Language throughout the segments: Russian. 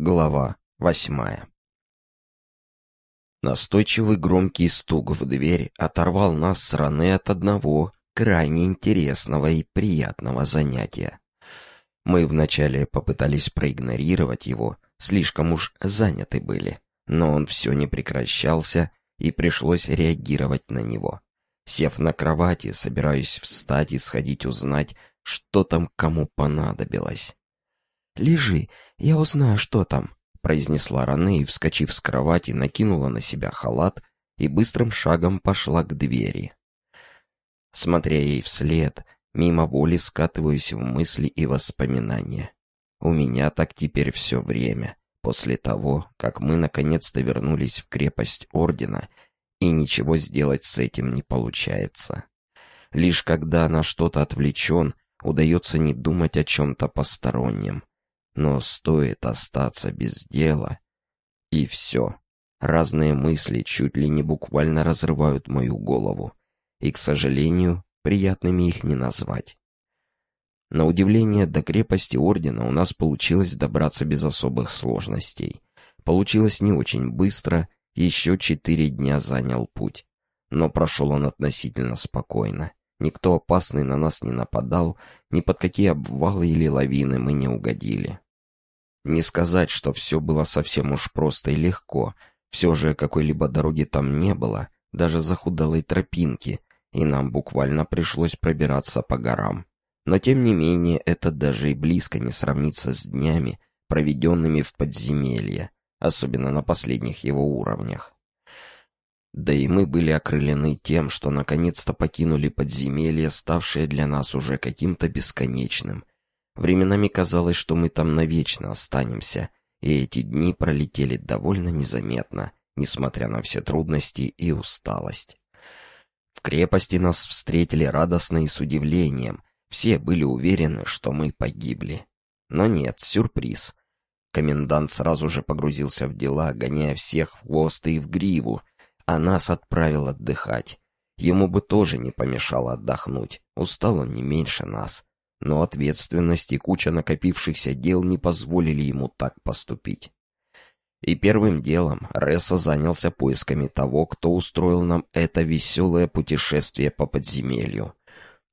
Глава восьмая Настойчивый громкий стук в дверь оторвал нас с Раны от одного крайне интересного и приятного занятия. Мы вначале попытались проигнорировать его, слишком уж заняты были, но он все не прекращался, и пришлось реагировать на него. Сев на кровати, собираюсь встать и сходить узнать, что там кому понадобилось. «Лежи, я узнаю, что там», — произнесла Ране и, вскочив с кровати, накинула на себя халат и быстрым шагом пошла к двери. Смотря ей вслед, мимо воли скатываюсь в мысли и воспоминания. У меня так теперь все время, после того, как мы наконец-то вернулись в крепость Ордена, и ничего сделать с этим не получается. Лишь когда на что-то отвлечен, удается не думать о чем-то постороннем. Но стоит остаться без дела, и все. Разные мысли чуть ли не буквально разрывают мою голову. И, к сожалению, приятными их не назвать. На удивление, до крепости Ордена у нас получилось добраться без особых сложностей. Получилось не очень быстро, еще четыре дня занял путь. Но прошел он относительно спокойно. Никто опасный на нас не нападал, ни под какие обвалы или лавины мы не угодили. Не сказать, что все было совсем уж просто и легко. Все же какой-либо дороги там не было, даже захудалой тропинки, и нам буквально пришлось пробираться по горам. Но тем не менее, это даже и близко не сравнится с днями, проведенными в подземелье, особенно на последних его уровнях. Да и мы были окрылены тем, что наконец-то покинули подземелье, ставшее для нас уже каким-то бесконечным — Временами казалось, что мы там навечно останемся, и эти дни пролетели довольно незаметно, несмотря на все трудности и усталость. В крепости нас встретили радостно и с удивлением. Все были уверены, что мы погибли. Но нет, сюрприз. Комендант сразу же погрузился в дела, гоняя всех в хвост и в гриву, а нас отправил отдыхать. Ему бы тоже не помешало отдохнуть, устал он не меньше нас но ответственность и куча накопившихся дел не позволили ему так поступить. И первым делом Ресса занялся поисками того, кто устроил нам это веселое путешествие по подземелью.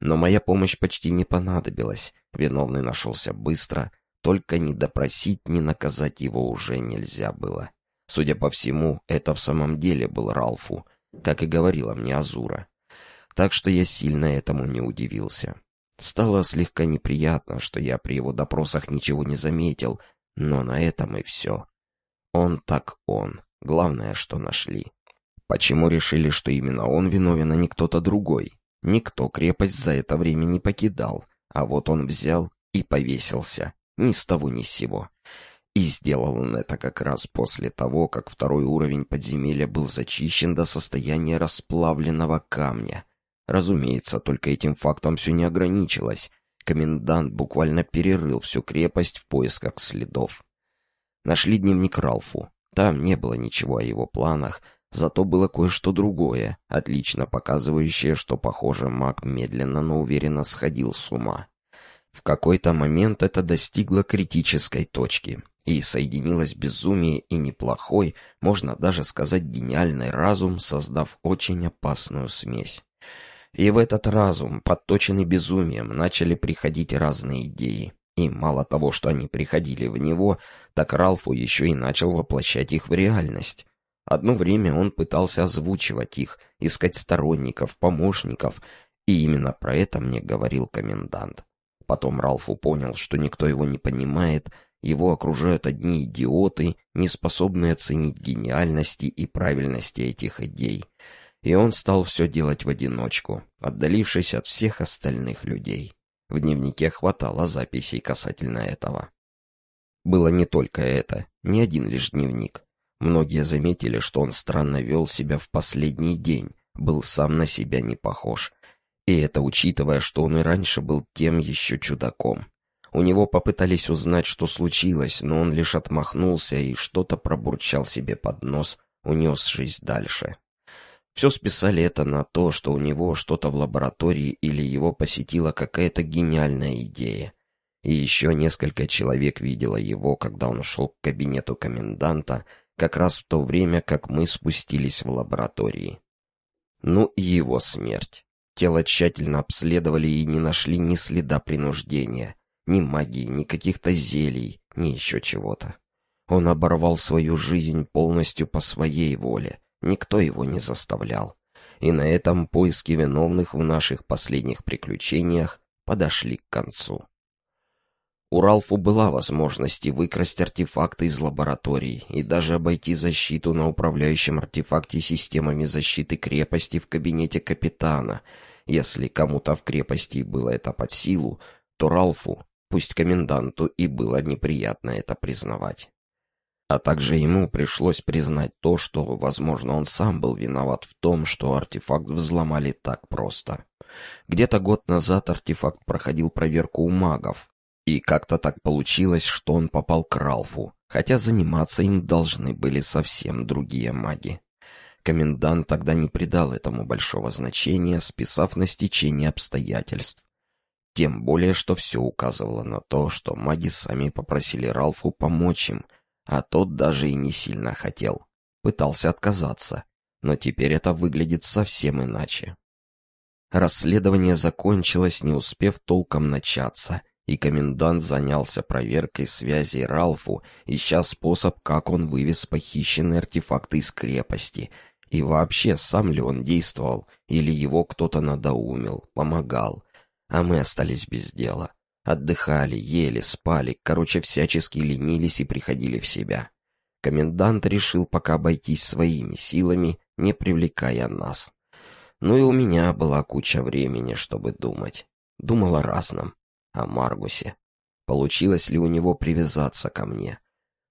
Но моя помощь почти не понадобилась, виновный нашелся быстро, только ни допросить, ни наказать его уже нельзя было. Судя по всему, это в самом деле был Ралфу, как и говорила мне Азура. Так что я сильно этому не удивился. Стало слегка неприятно, что я при его допросах ничего не заметил, но на этом и все. Он так он. Главное, что нашли. Почему решили, что именно он виновен, а не кто-то другой? Никто крепость за это время не покидал, а вот он взял и повесился. Ни с того ни с сего. И сделал он это как раз после того, как второй уровень подземелья был зачищен до состояния расплавленного камня — Разумеется, только этим фактом все не ограничилось. Комендант буквально перерыл всю крепость в поисках следов. Нашли дневник Ралфу. Там не было ничего о его планах, зато было кое-что другое, отлично показывающее, что, похоже, маг медленно, но уверенно сходил с ума. В какой-то момент это достигло критической точки, и соединилось безумие и неплохой, можно даже сказать гениальный разум, создав очень опасную смесь. И в этот разум, подточенный безумием, начали приходить разные идеи. И мало того, что они приходили в него, так Ралфу еще и начал воплощать их в реальность. Одно время он пытался озвучивать их, искать сторонников, помощников, и именно про это мне говорил комендант. Потом Ралфу понял, что никто его не понимает, его окружают одни идиоты, не способные оценить гениальности и правильности этих идей и он стал все делать в одиночку, отдалившись от всех остальных людей. В дневнике хватало записей касательно этого. Было не только это, не один лишь дневник. Многие заметили, что он странно вел себя в последний день, был сам на себя не похож. И это учитывая, что он и раньше был тем еще чудаком. У него попытались узнать, что случилось, но он лишь отмахнулся и что-то пробурчал себе под нос, унесшись дальше. Все списали это на то, что у него что-то в лаборатории или его посетила какая-то гениальная идея. И еще несколько человек видело его, когда он шел к кабинету коменданта, как раз в то время, как мы спустились в лаборатории. Ну и его смерть. Тело тщательно обследовали и не нашли ни следа принуждения, ни магии, ни каких-то зелий, ни еще чего-то. Он оборвал свою жизнь полностью по своей воле, никто его не заставлял. И на этом поиски виновных в наших последних приключениях подошли к концу. У Ралфу была возможность выкрасть артефакты из лабораторий и даже обойти защиту на управляющем артефакте системами защиты крепости в кабинете капитана. Если кому-то в крепости было это под силу, то Ралфу, пусть коменданту, и было неприятно это признавать. А также ему пришлось признать то, что, возможно, он сам был виноват в том, что артефакт взломали так просто. Где-то год назад артефакт проходил проверку у магов, и как-то так получилось, что он попал к Ралфу, хотя заниматься им должны были совсем другие маги. Комендант тогда не придал этому большого значения, списав на стечение обстоятельств. Тем более, что все указывало на то, что маги сами попросили Ралфу помочь им, а тот даже и не сильно хотел. Пытался отказаться, но теперь это выглядит совсем иначе. Расследование закончилось, не успев толком начаться, и комендант занялся проверкой связи Ралфу, ища способ, как он вывез похищенные артефакты из крепости, и вообще, сам ли он действовал, или его кто-то надоумил, помогал. А мы остались без дела. Отдыхали, ели, спали, короче, всячески ленились и приходили в себя. Комендант решил пока обойтись своими силами, не привлекая нас. Ну и у меня была куча времени, чтобы думать. Думал о разном о Маргусе. Получилось ли у него привязаться ко мне?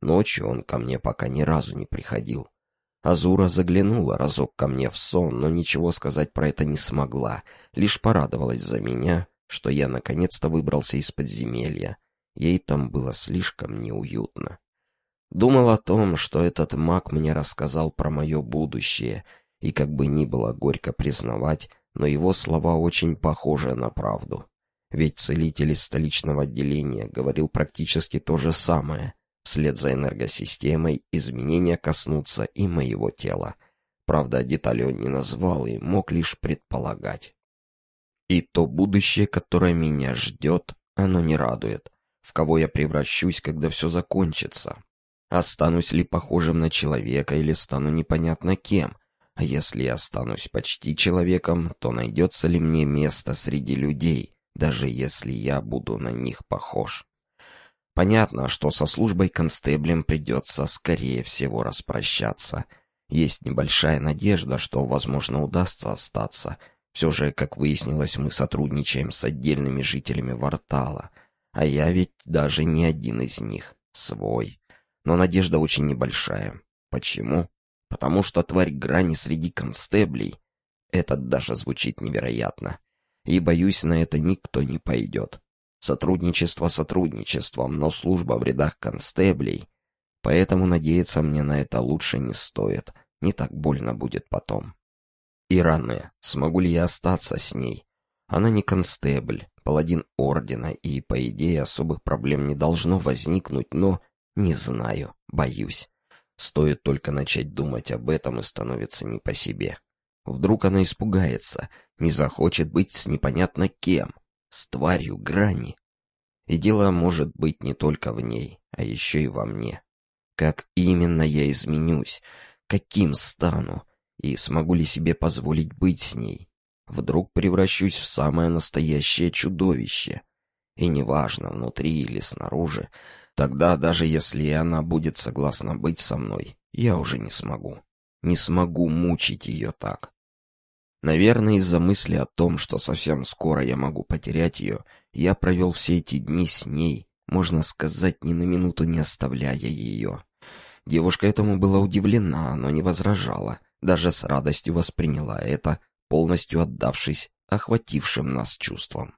Ночью он ко мне пока ни разу не приходил. Азура заглянула разок ко мне в сон, но ничего сказать про это не смогла, лишь порадовалась за меня, что я наконец-то выбрался из подземелья. Ей там было слишком неуютно. Думал о том, что этот маг мне рассказал про мое будущее, и как бы ни было горько признавать, но его слова очень похожи на правду. Ведь целитель из столичного отделения говорил практически то же самое. Вслед за энергосистемой изменения коснутся и моего тела. Правда, детали он не назвал и мог лишь предполагать. И то будущее, которое меня ждет, оно не радует. В кого я превращусь, когда все закончится? Останусь ли похожим на человека или стану непонятно кем? А если я останусь почти человеком, то найдется ли мне место среди людей? даже если я буду на них похож. Понятно, что со службой констеблем придется, скорее всего, распрощаться. Есть небольшая надежда, что, возможно, удастся остаться. Все же, как выяснилось, мы сотрудничаем с отдельными жителями Вартала. А я ведь даже не один из них. Свой. Но надежда очень небольшая. Почему? Потому что тварь грани среди констеблей. Это даже звучит невероятно и, боюсь, на это никто не пойдет. Сотрудничество сотрудничеством, но служба в рядах констеблей. Поэтому надеяться мне на это лучше не стоит, не так больно будет потом. Иране, смогу ли я остаться с ней? Она не констебль, паладин ордена, и, по идее, особых проблем не должно возникнуть, но не знаю, боюсь. Стоит только начать думать об этом и становится не по себе. Вдруг она испугается, не захочет быть с непонятно кем, с тварью грани. И дело может быть не только в ней, а еще и во мне. Как именно я изменюсь, каким стану, и смогу ли себе позволить быть с ней? Вдруг превращусь в самое настоящее чудовище. И неважно, внутри или снаружи, тогда даже если она будет согласна быть со мной, я уже не смогу. Не смогу мучить ее так. Наверное, из-за мысли о том, что совсем скоро я могу потерять ее, я провел все эти дни с ней, можно сказать, ни на минуту не оставляя ее. Девушка этому была удивлена, но не возражала, даже с радостью восприняла это, полностью отдавшись охватившим нас чувствам.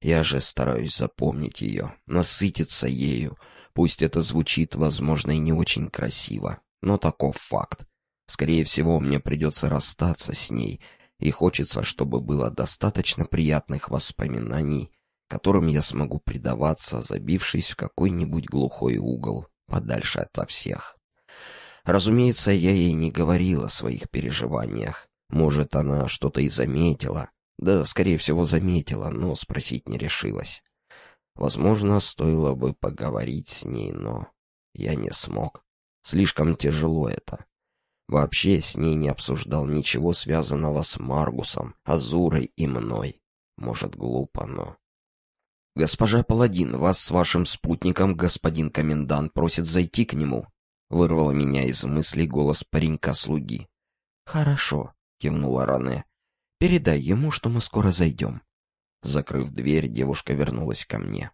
Я же стараюсь запомнить ее, насытиться ею, пусть это звучит, возможно, и не очень красиво, но таков факт. Скорее всего, мне придется расстаться с ней, и хочется, чтобы было достаточно приятных воспоминаний, которым я смогу предаваться, забившись в какой-нибудь глухой угол, подальше ото всех. Разумеется, я ей не говорил о своих переживаниях. Может, она что-то и заметила. Да, скорее всего, заметила, но спросить не решилась. Возможно, стоило бы поговорить с ней, но я не смог. Слишком тяжело это. Вообще с ней не обсуждал ничего связанного с Маргусом, Азурой и мной. Может, глупо, но... «Госпожа Паладин, вас с вашим спутником господин комендант просит зайти к нему», — вырвал меня из мыслей голос паренька-слуги. «Хорошо», — кивнула Ране. «Передай ему, что мы скоро зайдем». Закрыв дверь, девушка вернулась ко мне.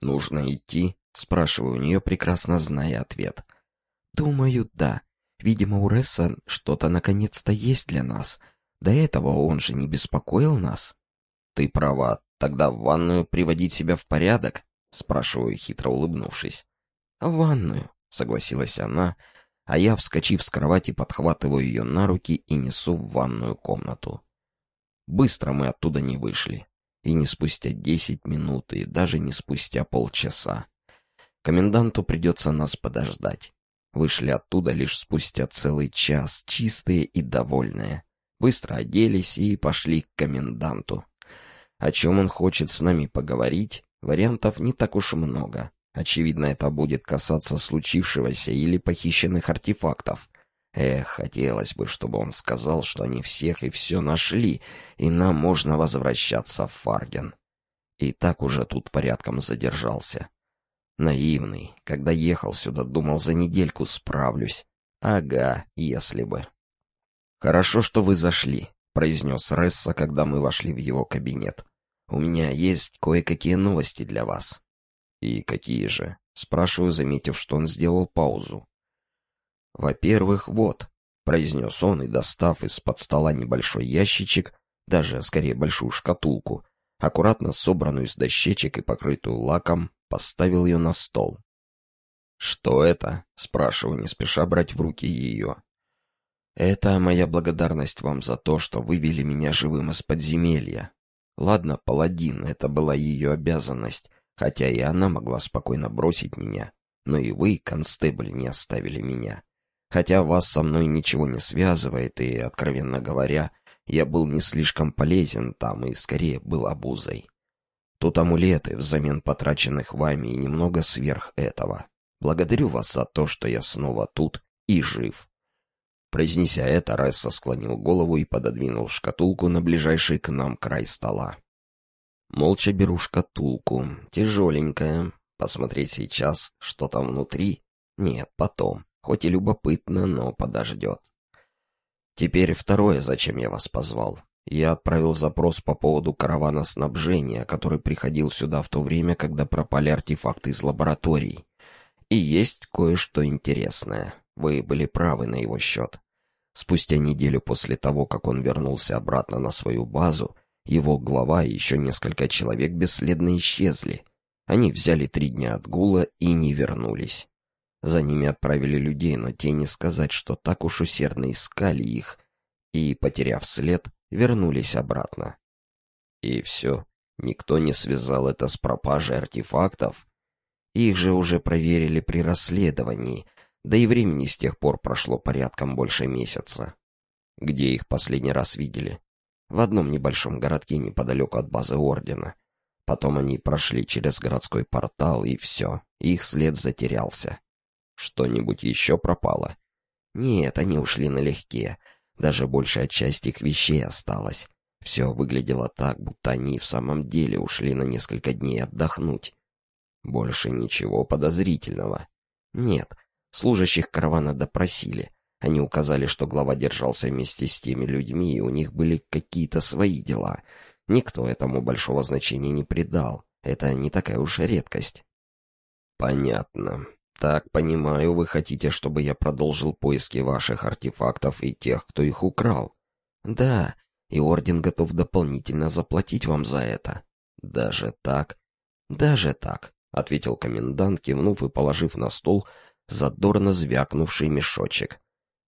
«Нужно идти?» — спрашиваю у нее, прекрасно зная ответ. «Думаю, да. Видимо, у Ресса что-то наконец-то есть для нас. До этого он же не беспокоил нас». «Ты права, Тогда в ванную приводить себя в порядок? Спрашиваю, хитро улыбнувшись. В ванную, согласилась она, а я, вскочив с кровати, подхватываю ее на руки и несу в ванную комнату. Быстро мы оттуда не вышли. И не спустя десять минут, и даже не спустя полчаса. Коменданту придется нас подождать. Вышли оттуда лишь спустя целый час, чистые и довольные. Быстро оделись и пошли к коменданту. О чем он хочет с нами поговорить, вариантов не так уж много. Очевидно, это будет касаться случившегося или похищенных артефактов. Эх, хотелось бы, чтобы он сказал, что они всех и все нашли, и нам можно возвращаться в Фарген. И так уже тут порядком задержался. Наивный, когда ехал сюда, думал, за недельку справлюсь. Ага, если бы. «Хорошо, что вы зашли», — произнес Ресса, когда мы вошли в его кабинет. У меня есть кое-какие новости для вас». «И какие же?» — спрашиваю, заметив, что он сделал паузу. «Во-первых, вот», — произнес он и, достав из-под стола небольшой ящичек, даже скорее большую шкатулку, аккуратно собранную из дощечек и покрытую лаком, поставил ее на стол. «Что это?» — спрашиваю, не спеша брать в руки ее. «Это моя благодарность вам за то, что вывели меня живым из подземелья», Ладно, паладин, это была ее обязанность, хотя и она могла спокойно бросить меня. Но и вы, констебль, не оставили меня. Хотя вас со мной ничего не связывает, и, откровенно говоря, я был не слишком полезен там и скорее был обузой. Тут амулеты взамен потраченных вами и немного сверх этого. Благодарю вас за то, что я снова тут и жив. Произнеся это, Ресса склонил голову и пододвинул шкатулку на ближайший к нам край стола. Молча беру шкатулку. Тяжеленькая. Посмотреть сейчас, что там внутри? Нет, потом. Хоть и любопытно, но подождет. Теперь второе, зачем я вас позвал. Я отправил запрос по поводу каравана снабжения, который приходил сюда в то время, когда пропали артефакты из лабораторий. И есть кое-что интересное. Вы были правы на его счет. Спустя неделю после того, как он вернулся обратно на свою базу, его глава и еще несколько человек бесследно исчезли. Они взяли три дня отгула и не вернулись. За ними отправили людей, но те не сказать, что так уж усердно искали их, и, потеряв след, вернулись обратно. И все, никто не связал это с пропажей артефактов. Их же уже проверили при расследовании — да и времени с тех пор прошло порядком больше месяца. Где их последний раз видели? В одном небольшом городке неподалеку от базы Ордена. Потом они прошли через городской портал, и все, их след затерялся. Что-нибудь еще пропало? Нет, они ушли налегке. Даже большая часть их вещей осталась. Все выглядело так, будто они в самом деле ушли на несколько дней отдохнуть. Больше ничего подозрительного. Нет, Служащих каравана допросили. Они указали, что глава держался вместе с теми людьми, и у них были какие-то свои дела. Никто этому большого значения не придал. Это не такая уж редкость. Понятно. Так, понимаю, вы хотите, чтобы я продолжил поиски ваших артефактов и тех, кто их украл? Да, и Орден готов дополнительно заплатить вам за это. Даже так? Даже так, — ответил комендант, кивнув и положив на стол задорно звякнувший мешочек.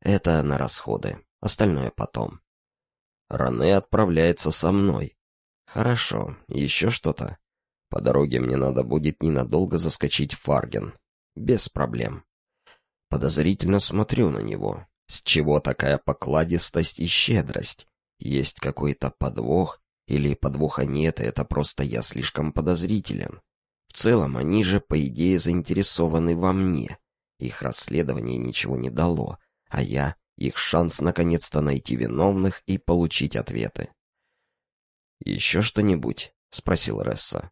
Это на расходы, остальное потом. Ране отправляется со мной. Хорошо, еще что-то? По дороге мне надо будет ненадолго заскочить в Фарген. Без проблем. Подозрительно смотрю на него. С чего такая покладистость и щедрость? Есть какой-то подвох? Или подвоха нет, и это просто я слишком подозрителен? В целом, они же, по идее, заинтересованы во мне. Их расследование ничего не дало, а я — их шанс наконец-то найти виновных и получить ответы. «Еще что-нибудь?» — спросил Ресса.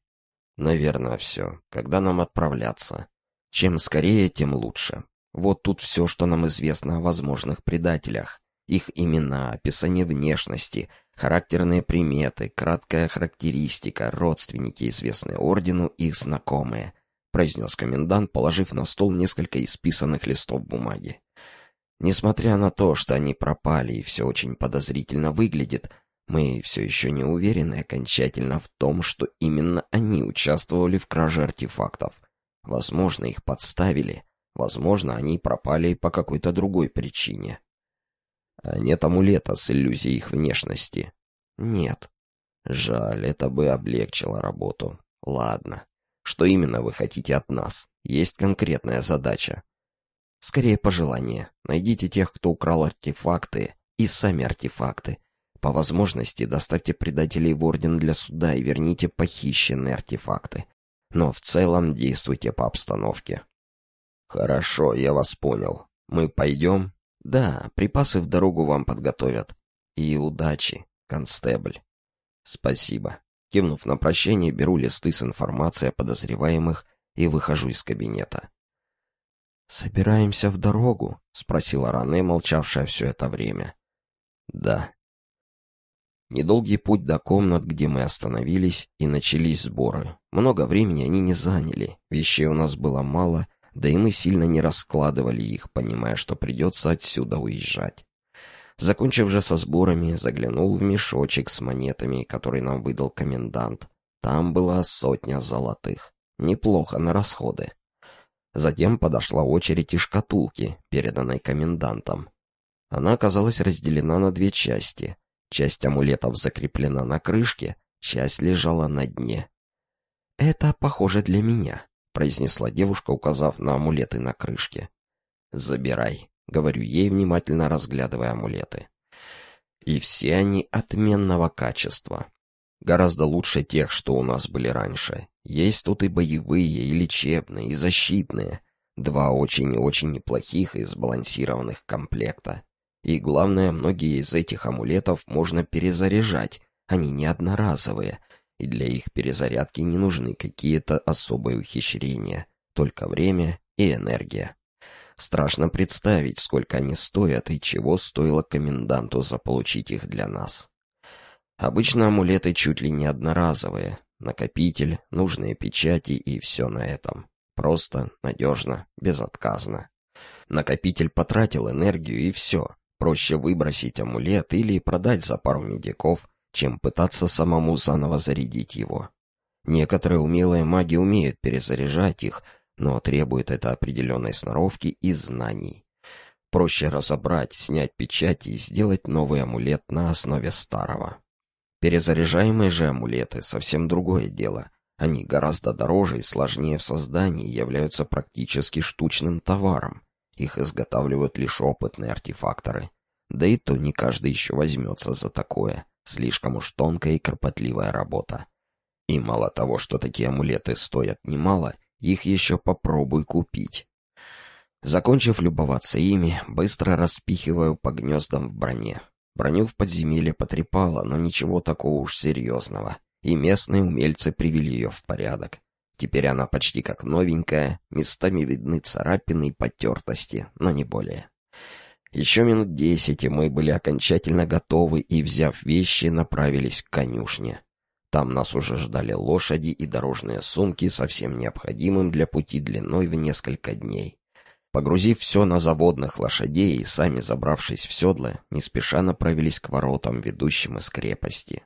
«Наверное, все. Когда нам отправляться? Чем скорее, тем лучше. Вот тут все, что нам известно о возможных предателях. Их имена, описание внешности, характерные приметы, краткая характеристика, родственники, известные ордену, их знакомые, произнес комендант, положив на стол несколько исписанных листов бумаги. Несмотря на то, что они пропали и все очень подозрительно выглядит, мы все еще не уверены окончательно в том, что именно они участвовали в краже артефактов. Возможно, их подставили, Возможно, они пропали по какой-то другой причине. А нет амулета с иллюзией их внешности? Нет. Жаль, это бы облегчило работу. Ладно. Что именно вы хотите от нас? Есть конкретная задача. Скорее пожелание. Найдите тех, кто украл артефакты, и сами артефакты. По возможности доставьте предателей в Орден для суда и верните похищенные артефакты. Но в целом действуйте по обстановке. «Хорошо, я вас понял. Мы пойдем?» «Да, припасы в дорогу вам подготовят. И удачи, констебль». «Спасибо». Кивнув на прощение, беру листы с информацией о подозреваемых и выхожу из кабинета. «Собираемся в дорогу?» — спросила Ране, молчавшая все это время. «Да». Недолгий путь до комнат, где мы остановились, и начались сборы. Много времени они не заняли, вещей у нас было мало — да и мы сильно не раскладывали их, понимая, что придется отсюда уезжать. Закончив же со сборами, заглянул в мешочек с монетами, который нам выдал комендант. Там была сотня золотых. Неплохо на расходы. Затем подошла очередь и шкатулки, переданной комендантом. Она оказалась разделена на две части. Часть амулетов закреплена на крышке, часть лежала на дне. «Это, похоже, для меня», — произнесла девушка, указав на амулеты на крышке. «Забирай», — говорю ей, внимательно разглядывая амулеты. И все они отменного качества. Гораздо лучше тех, что у нас были раньше. Есть тут и боевые, и лечебные, и защитные. Два очень и очень неплохих и сбалансированных комплекта. И главное, многие из этих амулетов можно перезаряжать. Они не одноразовые, и для их перезарядки не нужны какие-то особые ухищрения, только время и энергия. Страшно представить, сколько они стоят и чего стоило коменданту заполучить их для нас. Обычно амулеты чуть ли не одноразовые, накопитель, нужные печати и все на этом. Просто, надежно, безотказно. Накопитель потратил энергию и все. Проще выбросить амулет или продать за пару медиков, чем пытаться самому заново зарядить его. Некоторые умелые маги умеют перезаряжать их, но требует это определенной сноровки и знаний. Проще разобрать, снять печати и сделать новый амулет на основе старого. Перезаряжаемые же амулеты — совсем другое дело. Они гораздо дороже и сложнее в создании являются практически штучным товаром. Их изготавливают лишь опытные артефакторы. Да и то не каждый еще возьмется за такое. Слишком уж тонкая и кропотливая работа. И мало того, что такие амулеты стоят немало, их еще попробуй купить. Закончив любоваться ими, быстро распихиваю по гнездам в броне. Броню в подземелье потрепало, но ничего такого уж серьезного. И местные умельцы привели ее в порядок. Теперь она почти как новенькая, местами видны царапины и потертости, но не более. Еще минут десять, и мы были окончательно готовы и, взяв вещи, направились к конюшне. Там нас уже ждали лошади и дорожные сумки со всем необходимым для пути длиной в несколько дней. Погрузив все на заводных лошадей и сами забравшись в седло, не спеша направились к воротам, ведущим из крепости.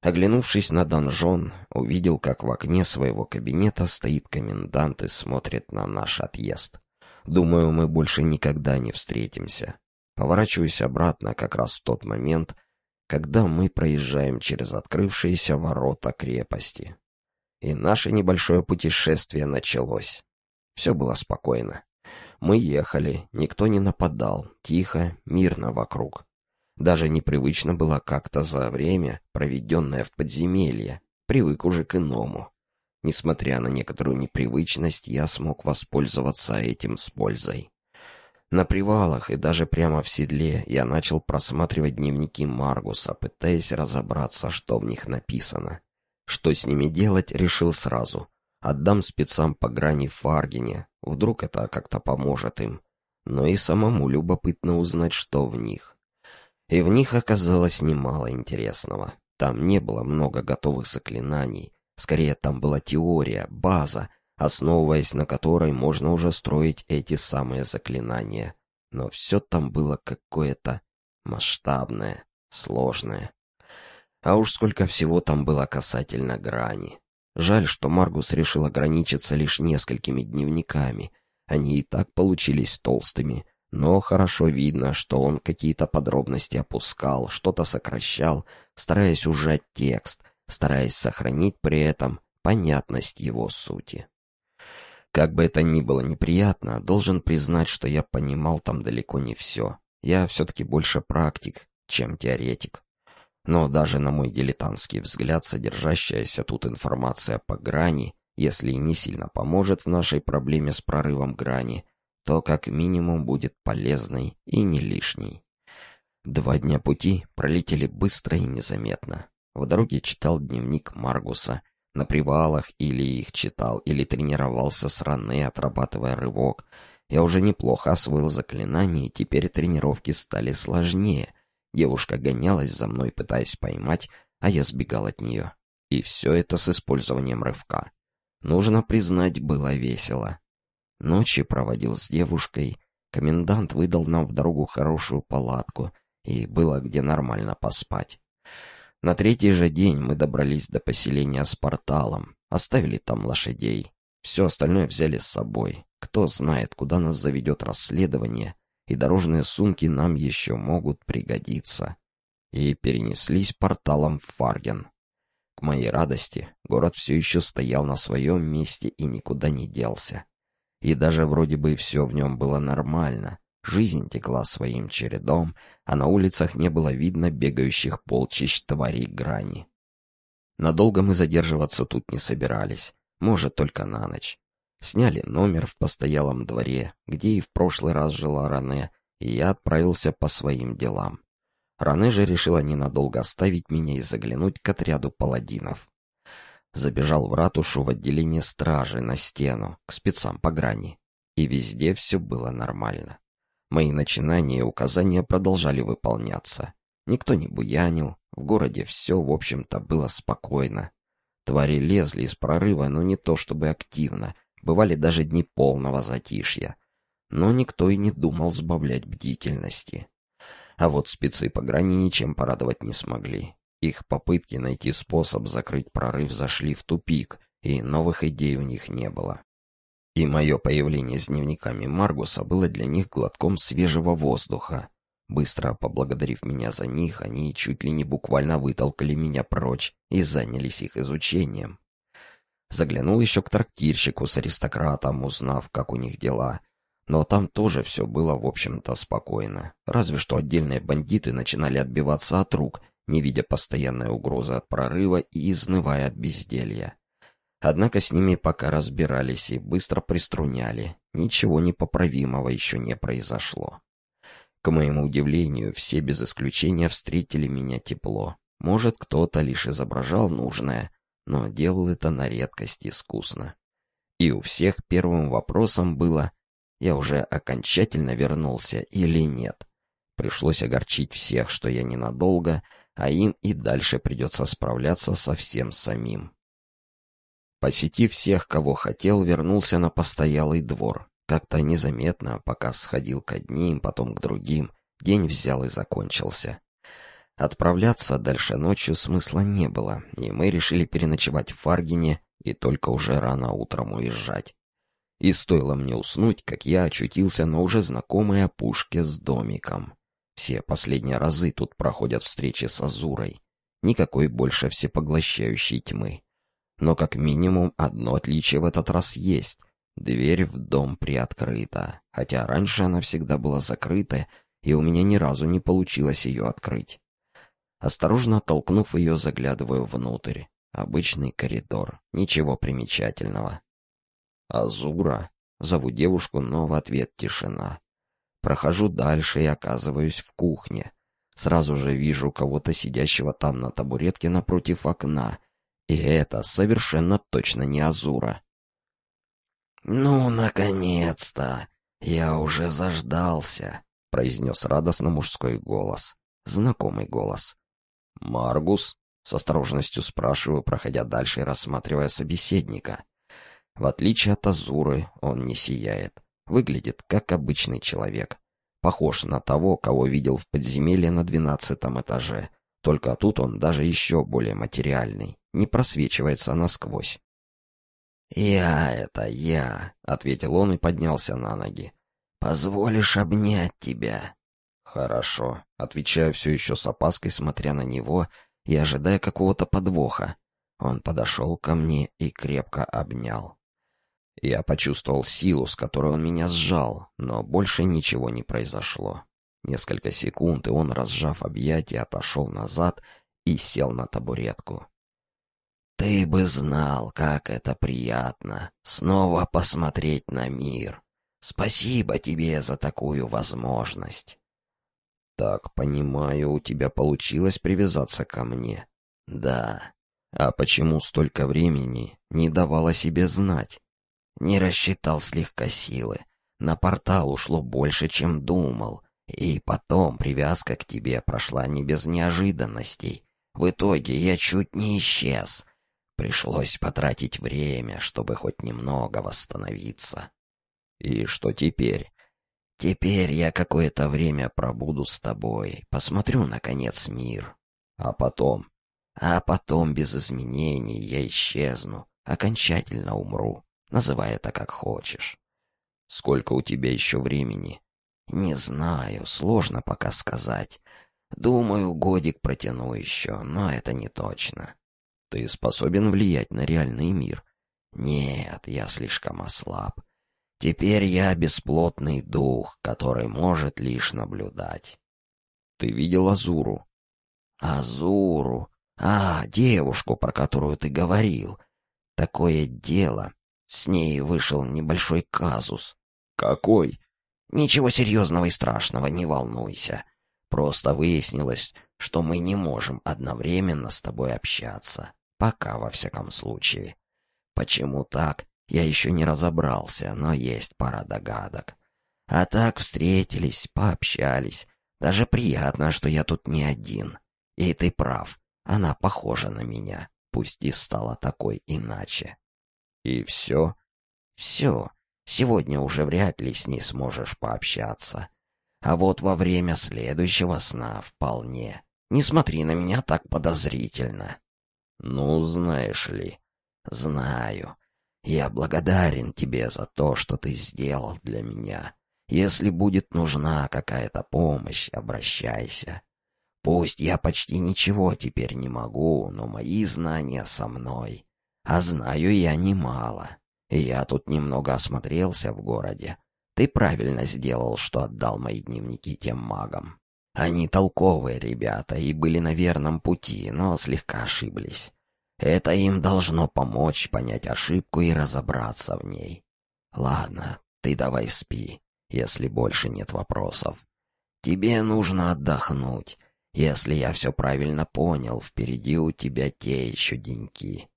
Оглянувшись на донжон, увидел, как в окне своего кабинета стоит комендант и смотрит на наш отъезд. Думаю, мы больше никогда не встретимся. Поворачиваюсь обратно как раз в тот момент, когда мы проезжаем через открывшиеся ворота крепости. и наше небольшое путешествие началось. Все было спокойно. Мы ехали, никто не нападал, тихо, мирно вокруг. Даже непривычно было как-то за время, проведенное в подземелье, привык уже к иному. Несмотря на некоторую непривычность, я смог воспользоваться этим с пользой. На привалах и даже прямо в седле я начал просматривать дневники Маргуса, пытаясь разобраться, что в них написано. Что с ними делать, решил сразу. Отдам спецам по грани Фаргине, вдруг это как-то поможет им. Но и самому любопытно узнать, что в них. И в них оказалось немало интересного. Там не было много готовых заклинаний. Скорее, там была теория, база, основываясь на которой можно уже строить эти самые заклинания. Но все там было какое-то масштабное, сложное. А уж сколько всего там было касательно грани. Жаль, что Маргус решил ограничиться лишь несколькими дневниками. Они и так получились толстыми, но хорошо видно, что он какие-то подробности опускал, что-то сокращал, стараясь ужать текст, стараясь сохранить при этом понятность его сути. Как бы это ни было неприятно, должен признать, что я понимал там далеко не все. Я все-таки больше практик, чем теоретик. Но даже на мой дилетантский взгляд, содержащаяся тут информация по грани, если и не сильно поможет в нашей проблеме с прорывом грани, то как минимум будет полезной и не лишней. Два дня пути пролетели быстро и незаметно. В дороге читал дневник Маргуса. На привалах или их читал, или тренировался с раны, отрабатывая рывок. Я уже неплохо освоил заклинание, и теперь тренировки стали сложнее. Девушка гонялась за мной, пытаясь поймать, а я сбегал от нее. И все это с использованием рывка. Нужно признать, было весело. Ночи проводил с девушкой. Комендант выдал нам в дорогу хорошую палатку, и было где нормально поспать. На третий же день мы добрались до поселения с порталом, оставили там лошадей. Все остальное взяли с собой. Кто знает, куда нас заведет расследование, и дорожные сумки нам еще могут пригодиться. И перенеслись порталом в Фарген. К моей радости, город все еще стоял на своем месте и никуда не делся. И даже вроде бы все в нем было нормально. Жизнь текла своим чередом, а на улицах не было видно бегающих полчищ тварей грани. Надолго мы задерживаться тут не собирались, может, только на ночь. Сняли номер в постоялом дворе, где и в прошлый раз жила Ране, и я отправился по своим делам. Ране же решила ненадолго оставить меня и заглянуть к отряду паладинов. Забежал в ратушу в отделение стражи на стену, к спецам по грани. И везде все было нормально. Мои начинания и указания продолжали выполняться. Никто не буянил, в городе все, в общем-то, было спокойно. Твари лезли из прорыва, но не то чтобы активно, бывали даже дни полного затишья. Но никто и не думал сбавлять бдительности. А вот спецы по грани ничем порадовать не смогли. Их попытки найти способ закрыть прорыв зашли в тупик, и новых идей у них не было. И мое появление с дневниками Маргуса было для них глотком свежего воздуха. Быстро поблагодарив меня за них, они чуть ли не буквально вытолкали меня прочь и занялись их изучением. Заглянул еще к трактирщику с аристократом, узнав, как у них дела. Но там тоже все было, в общем-то, спокойно. Разве что отдельные бандиты начинали отбиваться от рук, не видя постоянной угрозы от прорыва и изнывая от безделья. Однако с ними пока разбирались и быстро приструняли. Ничего непоправимого еще не произошло. К моему удивлению, все без исключения встретили меня тепло. Может, кто-то лишь изображал нужное, но делал это на редкость искусно. И у всех первым вопросом было, я уже окончательно вернулся или нет. Пришлось огорчить всех, что я ненадолго, а им и дальше придется справляться со всем самим. Посетив всех, кого хотел, вернулся на постоялый двор. Как-то незаметно, пока сходил к одним, потом к другим, день взял и закончился. Отправляться дальше ночью смысла не было, и мы решили переночевать в Фаргине и только уже рано утром уезжать. И стоило мне уснуть, как я очутился на уже знакомой опушке с домиком. Все последние разы тут проходят встречи с Азурой. Никакой больше всепоглощающей тьмы. Но как минимум одно отличие в этот раз есть. Дверь в дом приоткрыта, хотя раньше она всегда была закрыта, и у меня ни разу не получилось ее открыть. Осторожно толкнув ее, заглядываю внутрь. Обычный коридор, ничего примечательного. «Азура?» Зову девушку, но в ответ тишина. Прохожу дальше и оказываюсь в кухне. Сразу же вижу кого-то сидящего там на табуретке напротив окна. И это совершенно точно не Азура. «Ну, наконец-то! Я уже заждался!» — произнес радостно мужской голос. Знакомый голос. «Маргус?» — с осторожностью спрашиваю, проходя дальше и рассматривая собеседника. В отличие от Азуры, он не сияет. Выглядит как обычный человек. Похож на того, кого видел в подземелье на двенадцатом этаже. Только тут он даже еще более материальный, не просвечивается насквозь. «Я это я», — ответил он и поднялся на ноги. «Позволишь обнять тебя?» «Хорошо», — отвечаю все еще с опаской, смотря на него и ожидая какого-то подвоха. Он подошел ко мне и крепко обнял. Я почувствовал силу, с которой он меня сжал, но больше ничего не произошло. Несколько секунд, и он, разжав объятия, отошел назад и сел на табуретку. Ты бы знал, как это приятно — снова посмотреть на мир. Спасибо тебе за такую возможность. Так, понимаю, у тебя получилось привязаться ко мне. Да. А почему столько времени не давала себе знать? Не рассчитал слегка силы. На портал ушло больше, чем думал. И потом привязка к тебе прошла не без неожиданностей. В итоге я чуть не исчез. Пришлось потратить время, чтобы хоть немного восстановиться. И что теперь? Теперь я какое-то время пробуду с тобой, посмотрю, наконец, мир. А потом? А потом, без изменений, я исчезну, окончательно умру, называй это как хочешь. Сколько у тебя еще времени? Не знаю, сложно пока сказать. Думаю, годик протяну еще, но это не точно. Ты способен влиять на реальный мир? Нет, я слишком ослаб. Теперь я бесплотный дух, который может лишь наблюдать. Ты видел Азуру? Азуру? А, девушку, про которую ты говорил. Такое дело. С ней вышел небольшой казус. Какой? Ничего серьезного и страшного, не волнуйся. Просто выяснилось, что мы не можем одновременно с тобой общаться. Пока, во всяком случае. Почему так, я еще не разобрался, но есть пара догадок. А так встретились, пообщались. Даже приятно, что я тут не один. И ты прав, она похожа на меня, пусть и стала такой иначе. И все? Все. Сегодня уже вряд ли с ней сможешь пообщаться. А вот во время следующего сна вполне. Не смотри на меня так подозрительно. Ну, знаешь ли. Знаю. Я благодарен тебе за то, что ты сделал для меня. Если будет нужна какая-то помощь, обращайся. Пусть я почти ничего теперь не могу, но мои знания со мной. А знаю я немало. И я тут немного осмотрелся в городе. Ты правильно сделал, что отдал мои дневники тем магам. Они толковые ребята и были на верном пути, но слегка ошиблись. Это им должно помочь понять ошибку и разобраться в ней. Ладно, ты давай спи, если больше нет вопросов. Тебе нужно отдохнуть. Если я все правильно понял, впереди у тебя те еще деньки.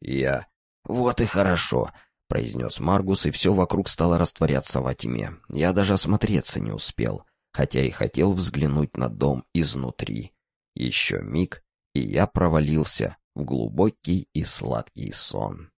Я... Вот и хорошо произнес Маргус, и все вокруг стало растворяться во тьме. Я даже осмотреться не успел, хотя и хотел взглянуть на дом изнутри. Еще миг, и я провалился в глубокий и сладкий сон.